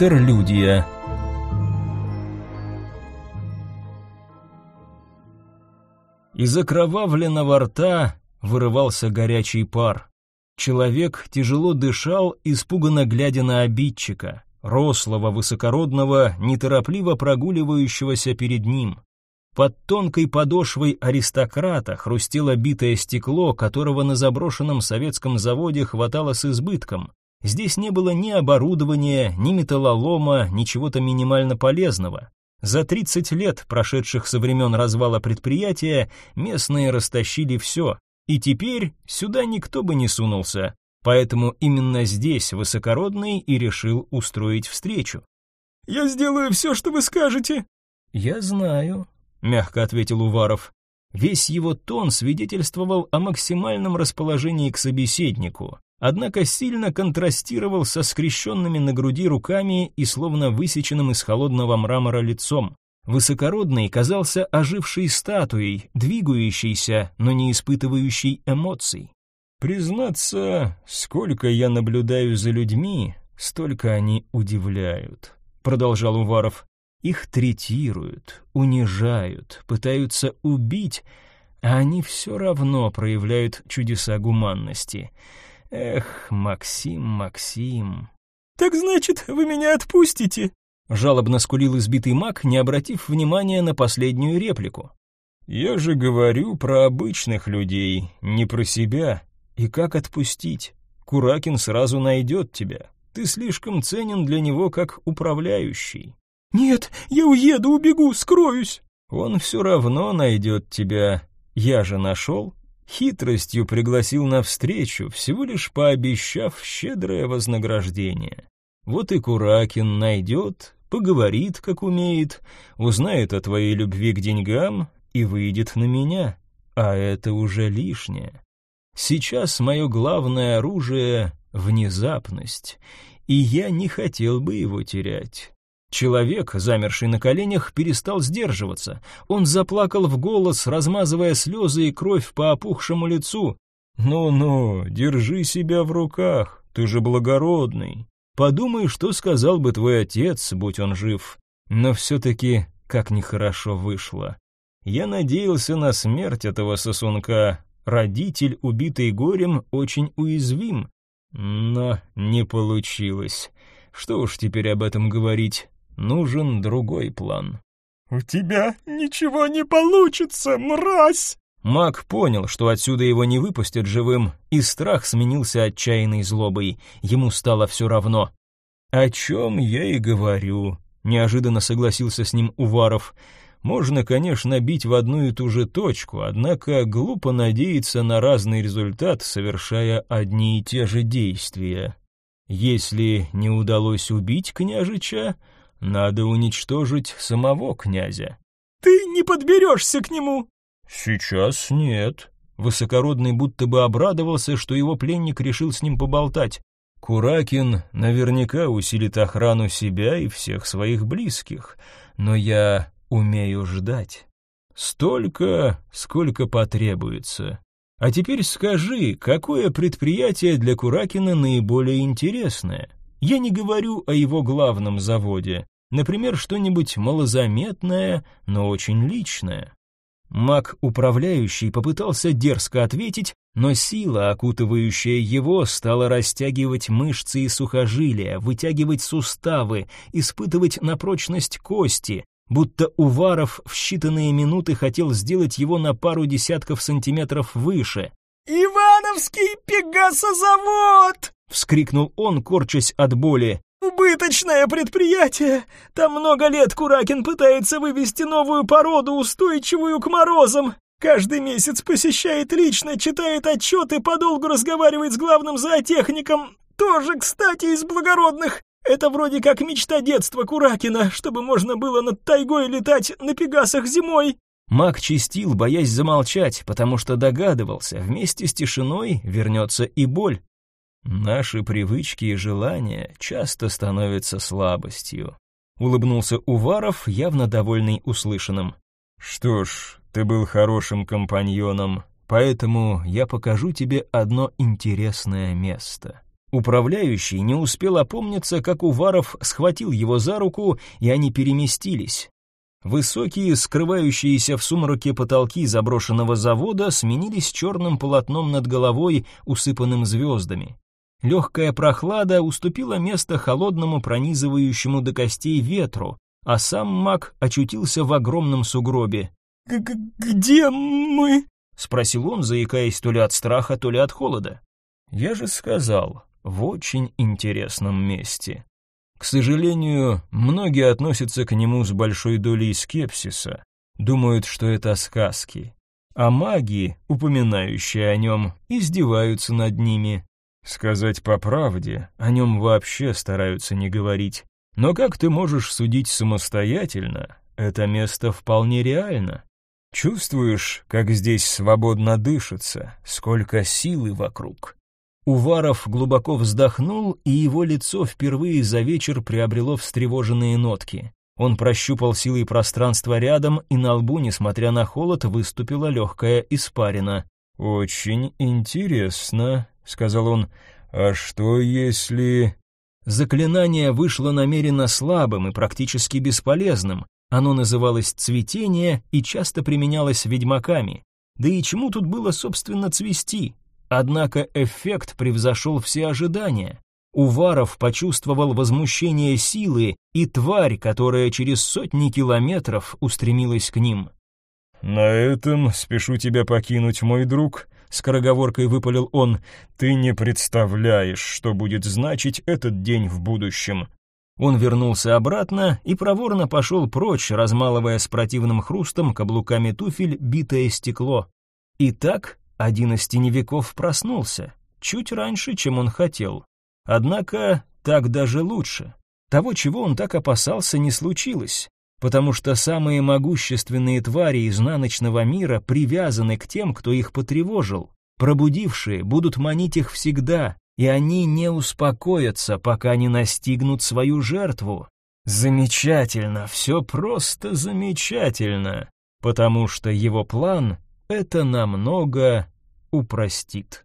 Интерлюдия Из окровавленного рта вырывался горячий пар. Человек тяжело дышал, испуганно глядя на обидчика, рослого, высокородного, неторопливо прогуливающегося перед ним. Под тонкой подошвой аристократа хрустело битое стекло, которого на заброшенном советском заводе хватало с избытком. Здесь не было ни оборудования, ни металлолома, ни чего-то минимально полезного. За 30 лет, прошедших со времен развала предприятия, местные растащили все, и теперь сюда никто бы не сунулся, поэтому именно здесь высокородный и решил устроить встречу. «Я сделаю все, что вы скажете». «Я знаю», — мягко ответил Уваров. Весь его тон свидетельствовал о максимальном расположении к собеседнику однако сильно контрастировал со скрещенными на груди руками и словно высеченным из холодного мрамора лицом. Высокородный казался ожившей статуей, двигающейся, но не испытывающей эмоций. «Признаться, сколько я наблюдаю за людьми, столько они удивляют», — продолжал Уваров. «Их третируют, унижают, пытаются убить, а они все равно проявляют чудеса гуманности». Эх, Максим, Максим. Так значит, вы меня отпустите? Жалобно скулил избитый маг, не обратив внимания на последнюю реплику. Я же говорю про обычных людей, не про себя. И как отпустить? Куракин сразу найдет тебя. Ты слишком ценен для него как управляющий. Нет, я уеду, убегу, скроюсь. Он все равно найдет тебя. Я же нашел хитростью пригласил на встречу, всего лишь пообещав щедрое вознаграждение. Вот и Куракин найдет, поговорит, как умеет, узнает о твоей любви к деньгам и выйдет на меня, а это уже лишнее. Сейчас мое главное оружие — внезапность, и я не хотел бы его терять. Человек, замерший на коленях, перестал сдерживаться. Он заплакал в голос, размазывая слезы и кровь по опухшему лицу. «Ну-ну, держи себя в руках, ты же благородный. Подумай, что сказал бы твой отец, будь он жив. Но все-таки как нехорошо вышло. Я надеялся на смерть этого сосунка. Родитель, убитый горем, очень уязвим. Но не получилось. Что уж теперь об этом говорить? Нужен другой план. «У тебя ничего не получится, мразь!» Маг понял, что отсюда его не выпустят живым, и страх сменился отчаянной злобой. Ему стало все равно. «О чем я и говорю», — неожиданно согласился с ним Уваров. «Можно, конечно, бить в одну и ту же точку, однако глупо надеяться на разный результат, совершая одни и те же действия. Если не удалось убить княжича, надо уничтожить самого князя. Ты не подберешься к нему. Сейчас нет. Высокородный будто бы обрадовался, что его пленник решил с ним поболтать. Куракин наверняка усилит охрану себя и всех своих близких, но я умею ждать. Столько, сколько потребуется. А теперь скажи, какое предприятие для Куракина наиболее интересное? Я не говорю о его главном заводе, например, что-нибудь малозаметное, но очень личное. Маг управляющий попытался дерзко ответить, но сила, окутывающая его, стала растягивать мышцы и сухожилия, вытягивать суставы, испытывать на прочность кости, будто Уваров в считанные минуты хотел сделать его на пару десятков сантиметров выше. «Ивановский пегасозавод!» — вскрикнул он, корчась от боли. «Убыточное предприятие! Там много лет Куракин пытается вывести новую породу, устойчивую к морозам. Каждый месяц посещает лично, читает отчеты, подолгу разговаривает с главным зоотехником. Тоже, кстати, из благородных. Это вроде как мечта детства Куракина, чтобы можно было над тайгой летать на пегасах зимой». Маг чистил, боясь замолчать, потому что догадывался, вместе с тишиной вернется и боль. Наши привычки и желания часто становятся слабостью. Улыбнулся Уваров, явно довольный услышанным. Что ж, ты был хорошим компаньоном, поэтому я покажу тебе одно интересное место. Управляющий не успел опомниться, как Уваров схватил его за руку, и они переместились. Высокие, скрывающиеся в сумраке потолки заброшенного завода сменились черным полотном над головой, усыпанным звездами. Легкая прохлада уступила место холодному пронизывающему до костей ветру, а сам маг очутился в огромном сугробе. «Где мы?» — спросил он, заикаясь то ли от страха, то ли от холода. «Я же сказал, в очень интересном месте». К сожалению, многие относятся к нему с большой долей скепсиса, думают, что это сказки. А маги, упоминающие о нем, издеваются над ними. Сказать по правде, о нем вообще стараются не говорить. Но как ты можешь судить самостоятельно? Это место вполне реально. Чувствуешь, как здесь свободно дышится, сколько силы вокруг. Уваров глубоко вздохнул, и его лицо впервые за вечер приобрело встревоженные нотки. Он прощупал силой пространства рядом, и на лбу, несмотря на холод, выступила легкая испарина. «Очень интересно», — сказал он. «А что если...» Заклинание вышло намеренно слабым и практически бесполезным. Оно называлось «цветение» и часто применялось ведьмаками. Да и чему тут было, собственно, цвести? Однако эффект превзошел все ожидания. Уваров почувствовал возмущение силы и тварь, которая через сотни километров устремилась к ним. «На этом спешу тебя покинуть, мой друг», — скороговоркой выпалил он. «Ты не представляешь, что будет значить этот день в будущем». Он вернулся обратно и проворно пошел прочь, размалывая с противным хрустом каблуками туфель битое стекло. Итак, один из теневиков проснулся, чуть раньше, чем он хотел. Однако так даже лучше. Того, чего он так опасался, не случилось, потому что самые могущественные твари из наночного мира привязаны к тем, кто их потревожил. Пробудившие будут манить их всегда, и они не успокоятся, пока не настигнут свою жертву. Замечательно, все просто замечательно, потому что его план это намного упростит.